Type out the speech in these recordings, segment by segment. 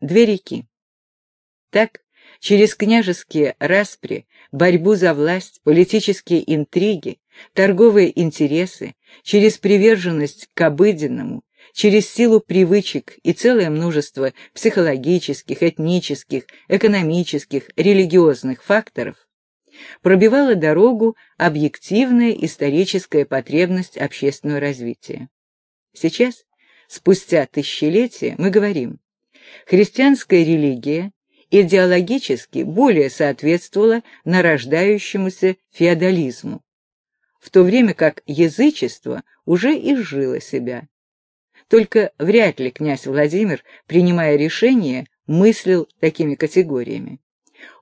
две реки. Так, через княжеские распри, борьбу за власть, политические интриги, торговые интересы, через приверженность к обыденному, через силу привычек и целое множество психологических, этнических, экономических, религиозных факторов, пробивала дорогу объективная историческая потребность общественного развития. Сейчас, спустя тысячелетия, мы говорим, христианская религия идеологически более соответствовала нарождающемуся феодализму, в то время как язычество уже изжило себя. Только вряд ли князь Владимир, принимая решение, мыслил такими категориями.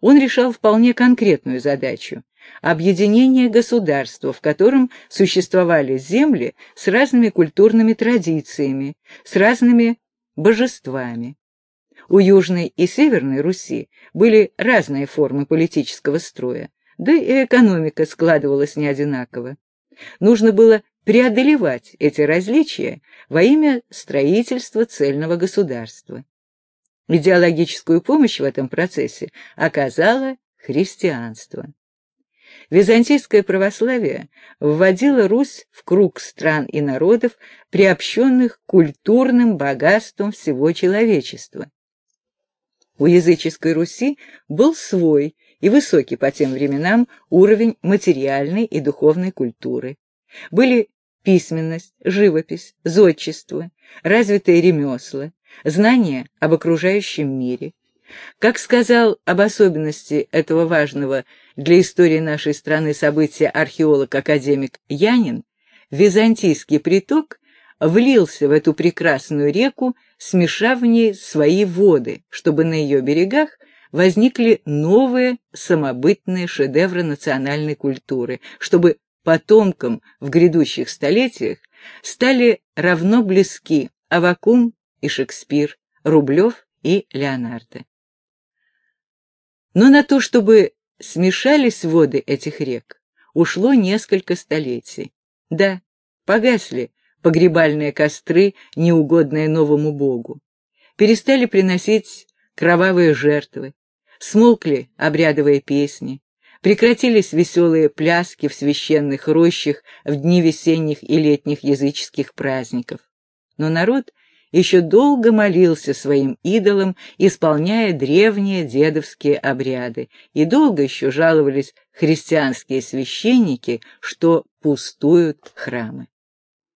Он решал вполне конкретную задачу – объединение государства, в котором существовали земли с разными культурными традициями, с разными божествами. У Южной и Северной Руси были разные формы политического строя, да и экономика складывалась не одинаково. Нужно было преодолевать эти различия во имя строительства цельного государства. Идеологическую помощь в этом процессе оказало христианство. Византийское православие вводило Русь в круг стран и народов, приобщенных культурным богатством всего человечества. У языческой Руси был свой и высокий по тем временам уровень материальной и духовной культуры. Были письменность, живопись, зодчество, развитые ремесла, знания об окружающем мире. Как сказал об особенности этого важного для истории нашей страны события археолог-академик Янин, византийский приток влился в эту прекрасную реку, смешав в ней свои воды, чтобы на ее берегах возникли новые самобытные шедевры национальной культуры, чтобы потомкам в грядущих столетиях стали равно близки Авакум и Шекспир, Рублев и Леонардо. Но на то, чтобы смешались воды этих рек, ушло несколько столетий. Да, погасли погребальные костры, неугодные новому богу. Перестали приносить кровавые жертвы, смолкли обрядовые песни, прекратились веселые пляски в священных рощах в дни весенних и летних языческих праздников. Но народ еще долго молился своим идолам, исполняя древние дедовские обряды, и долго еще жаловались христианские священники, что пустуют храмы.